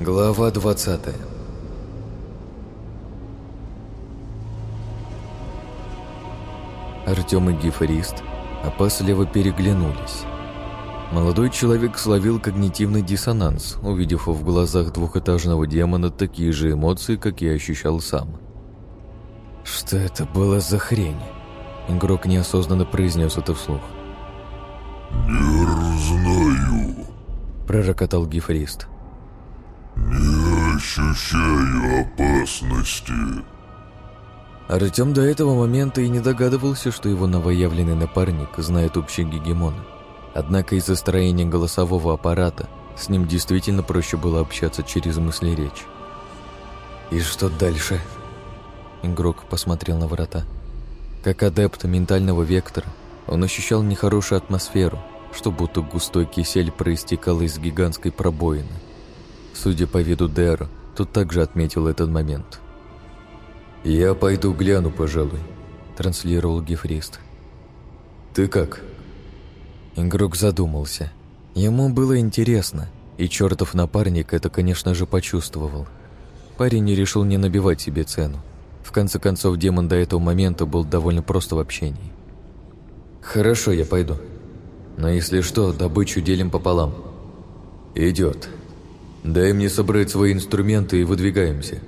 Глава 20 Артем и Гифарист опасливо переглянулись. Молодой человек словил когнитивный диссонанс, увидев в глазах двухэтажного демона такие же эмоции, как я ощущал сам. «Что это было за хрень?» Игрок неосознанно произнес это вслух. «Не знаю», — пророкотал Гифарист. «Не ощущаю опасности». Артем до этого момента и не догадывался, что его новоявленный напарник знает общий гегемон. Однако из-за строения голосового аппарата с ним действительно проще было общаться через мысли речь. «И что дальше?» Игрок посмотрел на врата. Как адепт ментального вектора, он ощущал нехорошую атмосферу, что будто густой кисель проистекал из гигантской пробоины. Судя по виду Дэра, тут также отметил этот момент. «Я пойду гляну, пожалуй», — транслировал Гефрист. «Ты как?» Игрок задумался. Ему было интересно, и чертов напарник это, конечно же, почувствовал. Парень решил не набивать себе цену. В конце концов, демон до этого момента был довольно просто в общении. «Хорошо, я пойду. Но если что, добычу делим пополам». «Идет. Дай мне собрать свои инструменты и выдвигаемся».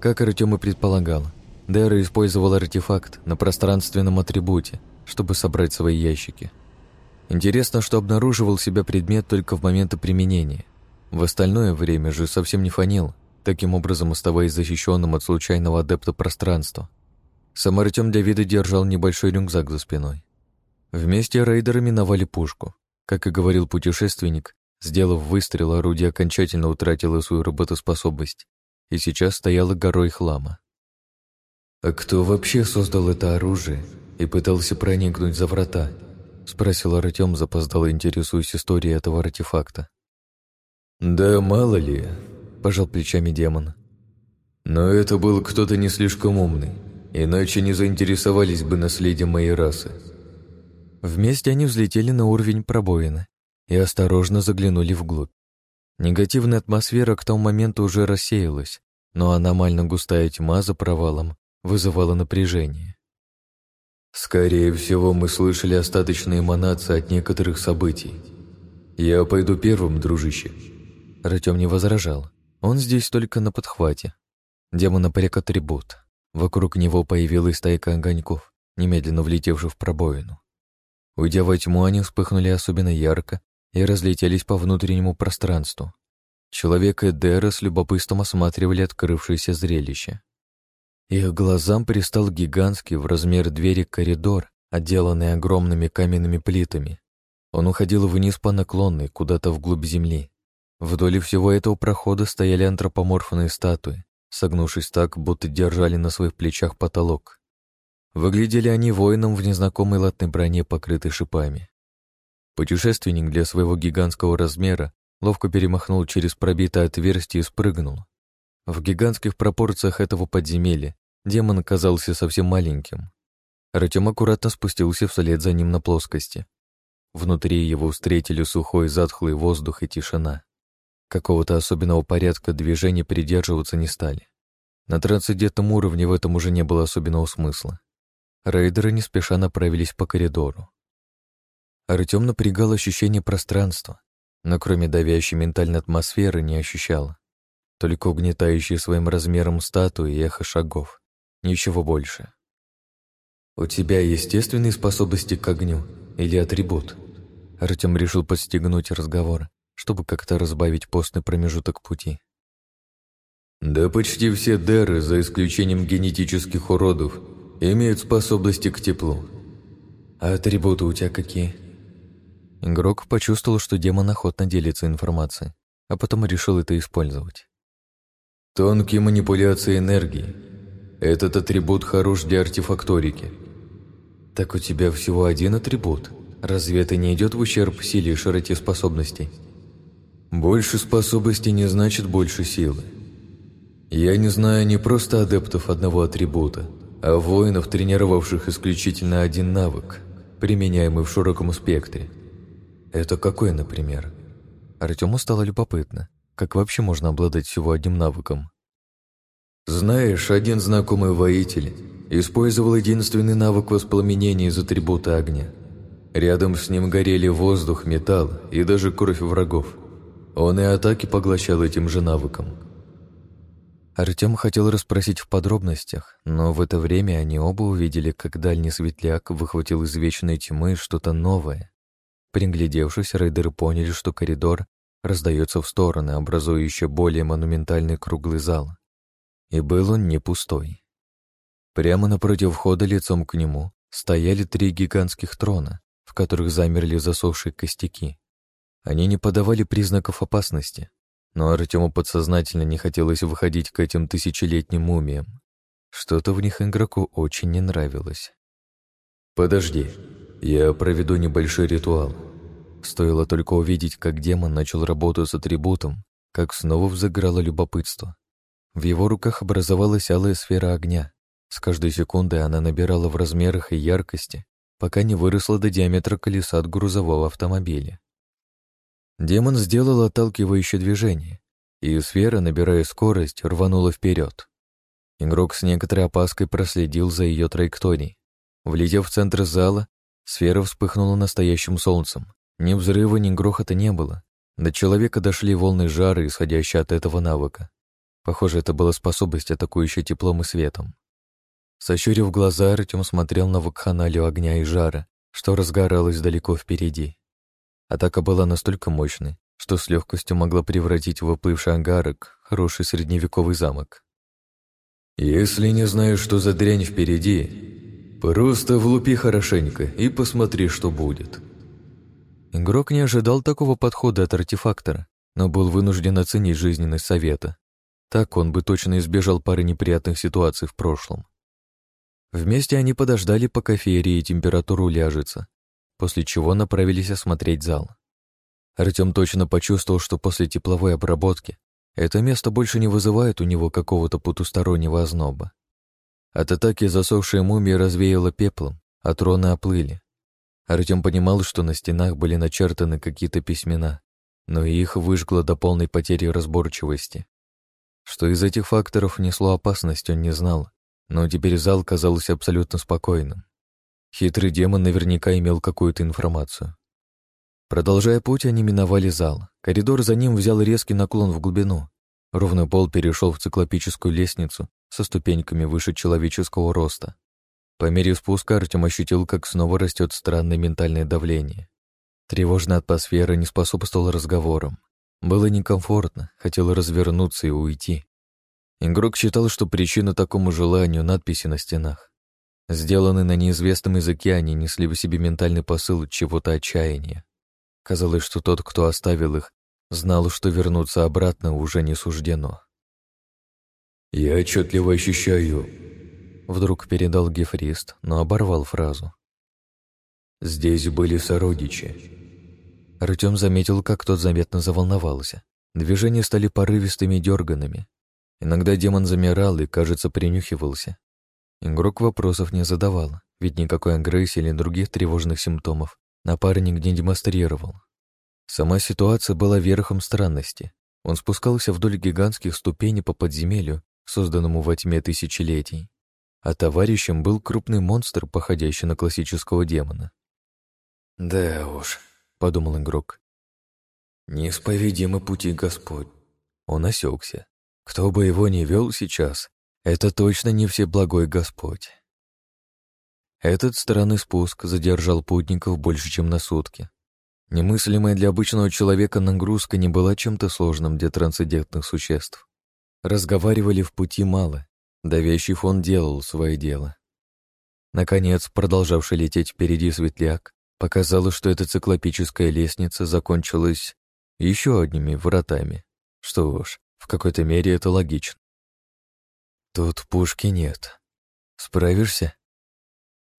Как Артем и предполагал, Дэра использовал артефакт на пространственном атрибуте, чтобы собрать свои ящики. Интересно, что обнаруживал себя предмет только в моменты применения. В остальное время же совсем не фанил, таким образом оставаясь защищенным от случайного адепта пространства. Сам Артем для вида держал небольшой рюкзак за спиной. Вместе рейдеры миновали пушку. Как и говорил путешественник, сделав выстрел, орудие окончательно утратило свою работоспособность и сейчас стояло горой хлама. «А кто вообще создал это оружие и пытался проникнуть за врата?» — спросил Артем, запоздало интересуясь историей этого артефакта. «Да мало ли», — пожал плечами демон. «Но это был кто-то не слишком умный, иначе не заинтересовались бы наследием моей расы». Вместе они взлетели на уровень пробоины и осторожно заглянули вглубь. Негативная атмосфера к тому моменту уже рассеялась, но аномально густая тьма за провалом вызывала напряжение. «Скорее всего, мы слышали остаточные эманации от некоторых событий. Я пойду первым, дружище». Артем не возражал. Он здесь только на подхвате. Демон напряг атрибут. Вокруг него появилась стайка огоньков, немедленно влетевших в пробоину. Уйдя во тьму, они вспыхнули особенно ярко и разлетелись по внутреннему пространству. Человек и Дэра с любопытством осматривали открывшееся зрелище. Их глазам пристал гигантский в размер двери коридор, отделанный огромными каменными плитами. Он уходил вниз по наклонной, куда-то вглубь земли. Вдоль всего этого прохода стояли антропоморфные статуи, согнувшись так, будто держали на своих плечах потолок. Выглядели они воином в незнакомой латной броне, покрытой шипами. Путешественник для своего гигантского размера ловко перемахнул через пробитое отверстие и спрыгнул. В гигантских пропорциях этого подземелья демон оказался совсем маленьким. Артем аккуратно спустился вслед за ним на плоскости. Внутри его встретили сухой затхлый воздух и тишина. Какого-то особенного порядка движения придерживаться не стали. На трансцендентном уровне в этом уже не было особенного смысла. Рейдеры не спеша направились по коридору. Артем напрягал ощущение пространства, но кроме давящей ментальной атмосферы не ощущал. Только угнетающие своим размером статуи и эхо шагов. Ничего больше. «У тебя естественные способности к огню или атрибут?» Артем решил подстегнуть разговор, чтобы как-то разбавить постный промежуток пути. «Да почти все деры, за исключением генетических уродов, имеют способности к теплу. А атрибуты у тебя какие?» Игрок почувствовал, что демон охотно делится информацией, а потом решил это использовать. Тонкие манипуляции энергии. Этот атрибут хорош для артефакторики. Так у тебя всего один атрибут. Разве это не идет в ущерб силе и широте способностей? Больше способностей не значит больше силы. Я не знаю не просто адептов одного атрибута, а воинов, тренировавших исключительно один навык, применяемый в широком спектре. Это какой, например? Артему стало любопытно, как вообще можно обладать всего одним навыком. Знаешь, один знакомый воитель использовал единственный навык воспламенения из атрибута огня. Рядом с ним горели воздух, металл и даже кровь врагов. Он и атаки поглощал этим же навыком. Артем хотел расспросить в подробностях, но в это время они оба увидели, как дальний светляк выхватил из вечной тьмы что-то новое. Приглядевшись, рейдеры поняли, что коридор раздается в стороны, образуя еще более монументальный круглый зал. И был он не пустой. Прямо напротив входа лицом к нему стояли три гигантских трона, в которых замерли засохшие костяки. Они не подавали признаков опасности, но Артему подсознательно не хотелось выходить к этим тысячелетним мумиям. Что-то в них игроку очень не нравилось. «Подожди, я проведу небольшой ритуал». Стоило только увидеть, как демон начал работу с атрибутом, как снова взыграло любопытство. В его руках образовалась алая сфера огня. С каждой секундой она набирала в размерах и яркости, пока не выросла до диаметра колеса от грузового автомобиля. Демон сделал отталкивающее движение, и сфера, набирая скорость, рванула вперед. Игрок с некоторой опаской проследил за ее траекторией. Влетев в центр зала, сфера вспыхнула настоящим солнцем. Ни взрыва, ни грохота не было. До человека дошли волны жара, исходящие от этого навыка. Похоже, это была способность, атакующая теплом и светом. Сощурив глаза, Артем смотрел на вакханалию огня и жара, что разгоралось далеко впереди. Атака была настолько мощной, что с легкостью могла превратить в оплывший ангарок хороший средневековый замок. «Если не знаешь, что за дрянь впереди, просто влупи хорошенько и посмотри, что будет». Игрок не ожидал такого подхода от артефактора, но был вынужден оценить жизненность совета. Так он бы точно избежал пары неприятных ситуаций в прошлом. Вместе они подождали, пока феерия и температура уляжется, после чего направились осмотреть зал. Артем точно почувствовал, что после тепловой обработки это место больше не вызывает у него какого-то потустороннего озноба. От атаки засохшая мумия развеяла пеплом, а троны оплыли. Артем понимал, что на стенах были начертаны какие-то письмена, но их выжгло до полной потери разборчивости. Что из этих факторов несло опасность, он не знал, но теперь зал казался абсолютно спокойным. Хитрый демон наверняка имел какую-то информацию. Продолжая путь, они миновали зал. Коридор за ним взял резкий наклон в глубину. Ровный пол перешел в циклопическую лестницу со ступеньками выше человеческого роста. По мере спуска Артем ощутил, как снова растет странное ментальное давление. Тревожная атмосфера не способствовала разговорам. Было некомфортно, хотел развернуться и уйти. Игрок считал, что причина такому желанию — надписи на стенах. Сделанные на неизвестном языке, они несли в себе ментальный посыл чего-то отчаяния. Казалось, что тот, кто оставил их, знал, что вернуться обратно уже не суждено. «Я отчетливо ощущаю...» Вдруг передал Гефрист, но оборвал фразу. «Здесь были сородичи». Артем заметил, как тот заметно заволновался. Движения стали порывистыми и дерганными. Иногда демон замирал и, кажется, принюхивался. Игрок вопросов не задавал, ведь никакой агрессии или других тревожных симптомов напарник не демонстрировал. Сама ситуация была верхом странности. Он спускался вдоль гигантских ступеней по подземелью, созданному во тьме тысячелетий. А товарищем был крупный монстр, походящий на классического демона. «Да уж», — подумал игрок. «Неисповедимы пути Господь». Он осекся. Кто бы его ни вел сейчас, это точно не всеблагой Господь. Этот странный спуск задержал путников больше, чем на сутки. Немыслимая для обычного человека нагрузка не была чем-то сложным для трансцендентных существ. Разговаривали в пути мало, давящий фон делал свое дело. Наконец, продолжавший лететь впереди светляк, показало, что эта циклопическая лестница закончилась еще одними вратами. Что ж, в какой-то мере это логично. Тут пушки нет. Справишься?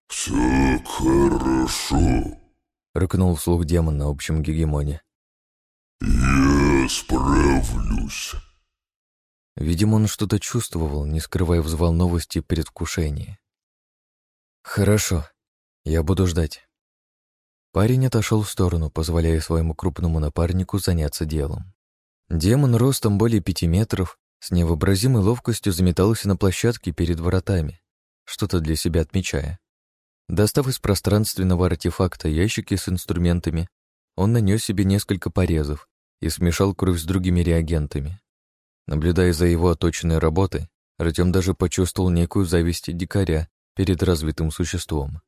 «Все хорошо», — рыкнул вслух демон на общем гегемоне. «Я справлюсь». Видимо, он что-то чувствовал, не скрывая взволновности и предвкушения. «Хорошо, я буду ждать». Парень отошел в сторону, позволяя своему крупному напарнику заняться делом. Демон ростом более пяти метров с невообразимой ловкостью заметался на площадке перед воротами, что-то для себя отмечая. Достав из пространственного артефакта ящики с инструментами, он нанес себе несколько порезов и смешал кровь с другими реагентами. Наблюдая за его оточенной работой, Артем даже почувствовал некую зависть дикаря перед развитым существом.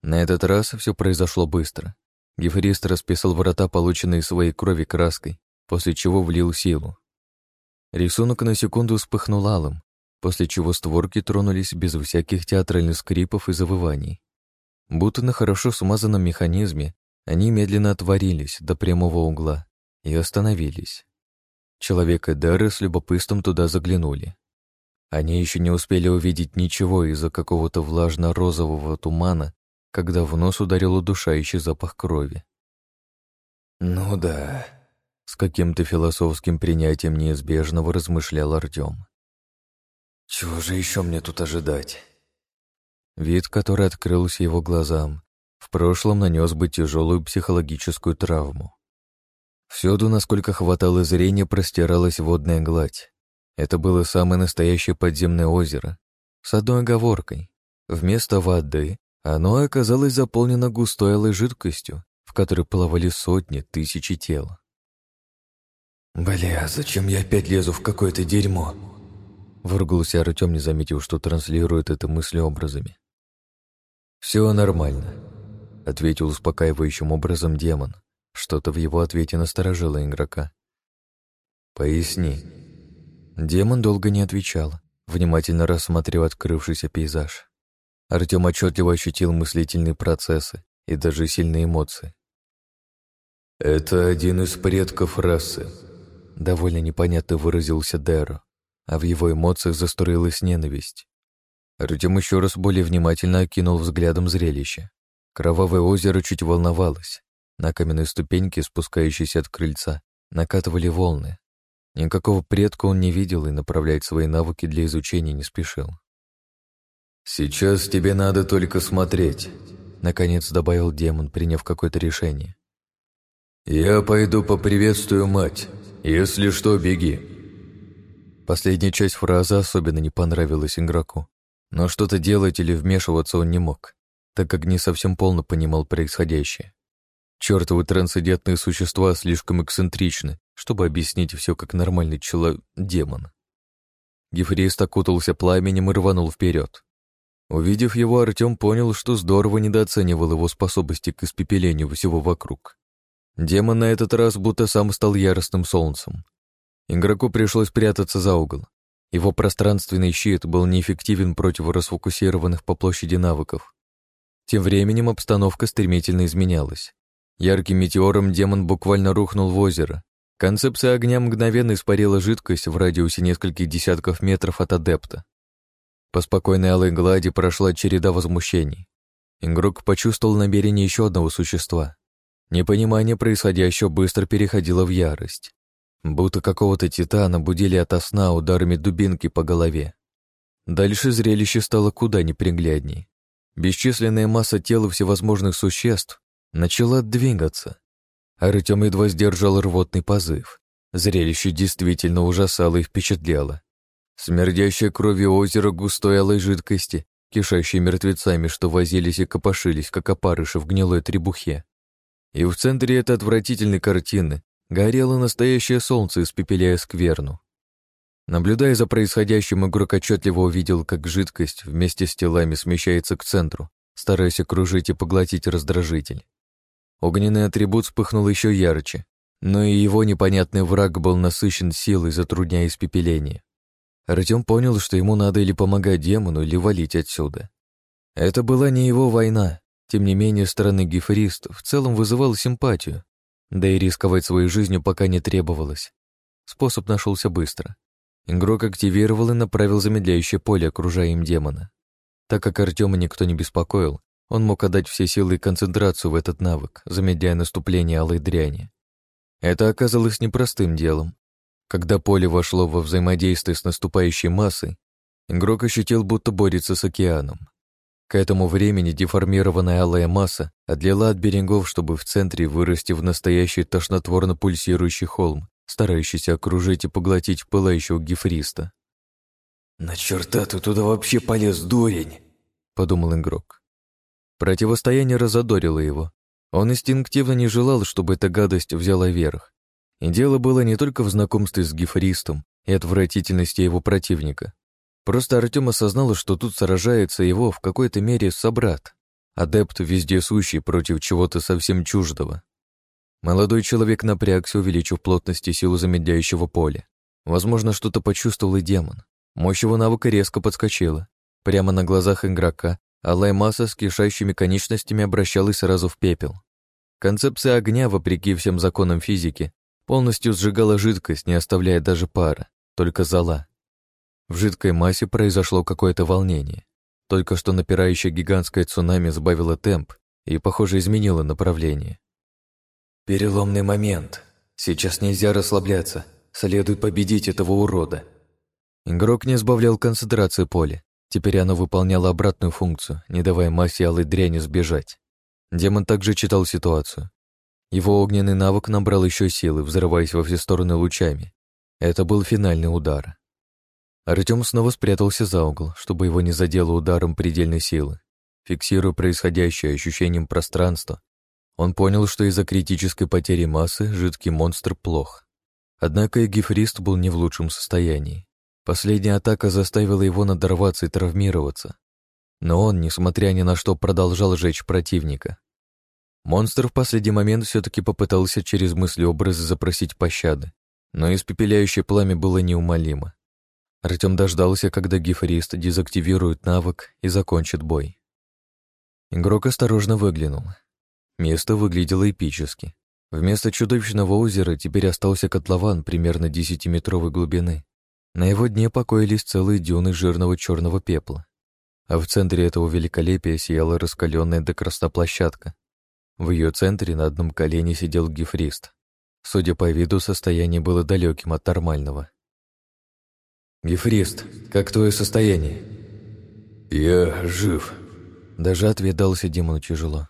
На этот раз все произошло быстро. Гефрист расписал врата, полученные своей крови краской, после чего влил силу. Рисунок на секунду вспыхнул алым, после чего створки тронулись без всяких театральных скрипов и завываний. Будто на хорошо смазанном механизме они медленно отворились до прямого угла и остановились. Человек и Дары с любопытством туда заглянули. Они еще не успели увидеть ничего из-за какого-то влажно-розового тумана, когда в нос ударил удушающий запах крови. «Ну да», — с каким-то философским принятием неизбежного размышлял Артем. «Чего же еще мне тут ожидать?» Вид, который открылся его глазам, в прошлом нанес бы тяжелую психологическую травму. Всюду, насколько хватало зрения, простиралась водная гладь. Это было самое настоящее подземное озеро. С одной оговоркой. Вместо воды оно оказалось заполнено густой алой жидкостью, в которой плавали сотни, тысячи тел. «Бля, зачем я опять лезу в какое-то дерьмо?» Выругался Артем, не заметив, что транслирует это мысли образами. «Все нормально», — ответил успокаивающим образом демон. Что-то в его ответе насторожило игрока. «Поясни», Демон долго не отвечал, внимательно рассматривая открывшийся пейзаж. Артем отчетливо ощутил мыслительные процессы и даже сильные эмоции. «Это один из предков расы», — довольно непонятно выразился Дэро, а в его эмоциях застроилась ненависть. Артем еще раз более внимательно окинул взглядом зрелище. Кровавое озеро чуть волновалось. На каменной ступеньке, спускающейся от крыльца, накатывали волны, Никакого предка он не видел и направлять свои навыки для изучения не спешил. «Сейчас тебе надо только смотреть», — наконец добавил демон, приняв какое-то решение. «Я пойду поприветствую мать. Если что, беги». Последняя часть фразы особенно не понравилась игроку, но что-то делать или вмешиваться он не мог, так как не совсем полно понимал происходящее. Чёртовы трансцендентные существа слишком эксцентричны, чтобы объяснить все как нормальный чело... демон. Гефрист окутался пламенем и рванул вперед. Увидев его, Артем понял, что здорово недооценивал его способности к испепелению всего вокруг. Демон на этот раз будто сам стал яростным солнцем. Игроку пришлось прятаться за угол. Его пространственный щит был неэффективен против расфокусированных по площади навыков. Тем временем обстановка стремительно изменялась. Ярким метеором демон буквально рухнул в озеро, Концепция огня мгновенно испарила жидкость в радиусе нескольких десятков метров от адепта. По спокойной алой глади прошла череда возмущений. Игрок почувствовал намерение еще одного существа. Непонимание происходящего быстро переходило в ярость. Будто какого-то титана будили ото сна ударами дубинки по голове. Дальше зрелище стало куда неприглядней. Бесчисленная масса тела всевозможных существ начала двигаться. Артем едва сдержал рвотный позыв. Зрелище действительно ужасало и впечатляло. Смердящее кровью озеро густой алой жидкости, кишащие мертвецами, что возились и копошились, как опарыши в гнилой требухе. И в центре этой отвратительной картины горело настоящее солнце, испепеляя скверну. Наблюдая за происходящим, игрок отчетливо увидел, как жидкость вместе с телами смещается к центру, стараясь окружить и поглотить раздражитель. Огненный атрибут вспыхнул еще ярче, но и его непонятный враг был насыщен силой, затрудняя испепеление. Артем понял, что ему надо или помогать демону, или валить отсюда. Это была не его война, тем не менее стороны гифрист в целом вызывал симпатию, да и рисковать своей жизнью пока не требовалось. Способ нашелся быстро. Игрок активировал и направил замедляющее поле, окружая им демона. Так как Артема никто не беспокоил, он мог отдать все силы и концентрацию в этот навык, замедляя наступление алой дряни. Это оказалось непростым делом. Когда поле вошло во взаимодействие с наступающей массой, игрок ощутил, будто борется с океаном. К этому времени деформированная алая масса отлила от берегов, чтобы в центре вырасти в настоящий тошнотворно пульсирующий холм, старающийся окружить и поглотить пылающего гифриста. «На черта ты туда вообще полез, дурень!» — подумал игрок. Противостояние разодорило его. Он инстинктивно не желал, чтобы эта гадость взяла верх. И дело было не только в знакомстве с гифристом и отвратительности его противника. Просто Артем осознал, что тут сражается его в какой-то мере собрат, адепт вездесущий против чего-то совсем чуждого. Молодой человек напрягся, увеличив плотность и силу замедляющего поля. Возможно, что-то почувствовал и демон. Мощь его навыка резко подскочила. Прямо на глазах игрока алая масса с кишащими конечностями обращалась сразу в пепел. Концепция огня, вопреки всем законам физики, полностью сжигала жидкость, не оставляя даже пара, только зола. В жидкой массе произошло какое-то волнение. Только что напирающая гигантская цунами сбавила темп и, похоже, изменила направление. «Переломный момент. Сейчас нельзя расслабляться. Следует победить этого урода». Игрок не сбавлял концентрации поля. Теперь оно выполняло обратную функцию, не давая массе алой дряни сбежать. Демон также читал ситуацию. Его огненный навык набрал еще силы, взрываясь во все стороны лучами. Это был финальный удар. Артем снова спрятался за угол, чтобы его не задело ударом предельной силы. Фиксируя происходящее ощущением пространства, он понял, что из-за критической потери массы жидкий монстр плох. Однако и гифрист был не в лучшем состоянии. Последняя атака заставила его надорваться и травмироваться. Но он, несмотря ни на что, продолжал жечь противника. Монстр в последний момент все-таки попытался через мысли-образы запросить пощады, но испепеляющее пламя было неумолимо. Артем дождался, когда гифарист дезактивирует навык и закончит бой. Игрок осторожно выглянул. Место выглядело эпически. Вместо чудовищного озера теперь остался котлован примерно 10-метровой глубины. На его дне покоились целые дюны жирного черного пепла. А в центре этого великолепия сияла раскаленная до красноплощадка. В ее центре на одном колене сидел гифрист. Судя по виду, состояние было далеким от нормального. «Гефрист, как твое состояние?» «Я жив». Даже ответ дался демону тяжело.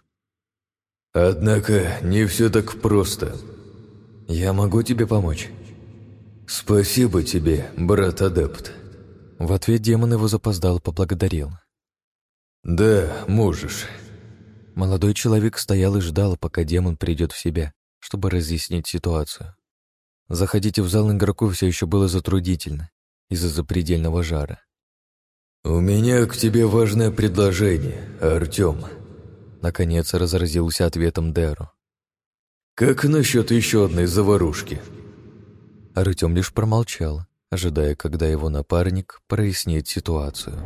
«Однако не все так просто. Я могу тебе помочь?» «Спасибо тебе, брат-адепт». В ответ демон его запоздал, поблагодарил. «Да, можешь». Молодой человек стоял и ждал, пока демон придет в себя, чтобы разъяснить ситуацию. Заходить в зал игроку все еще было затруднительно из-за запредельного жара. «У меня к тебе важное предложение, Артем», Наконец разразился ответом Дэру. «Как насчет еще одной заварушки?» Артем лишь промолчал, ожидая, когда его напарник прояснит ситуацию.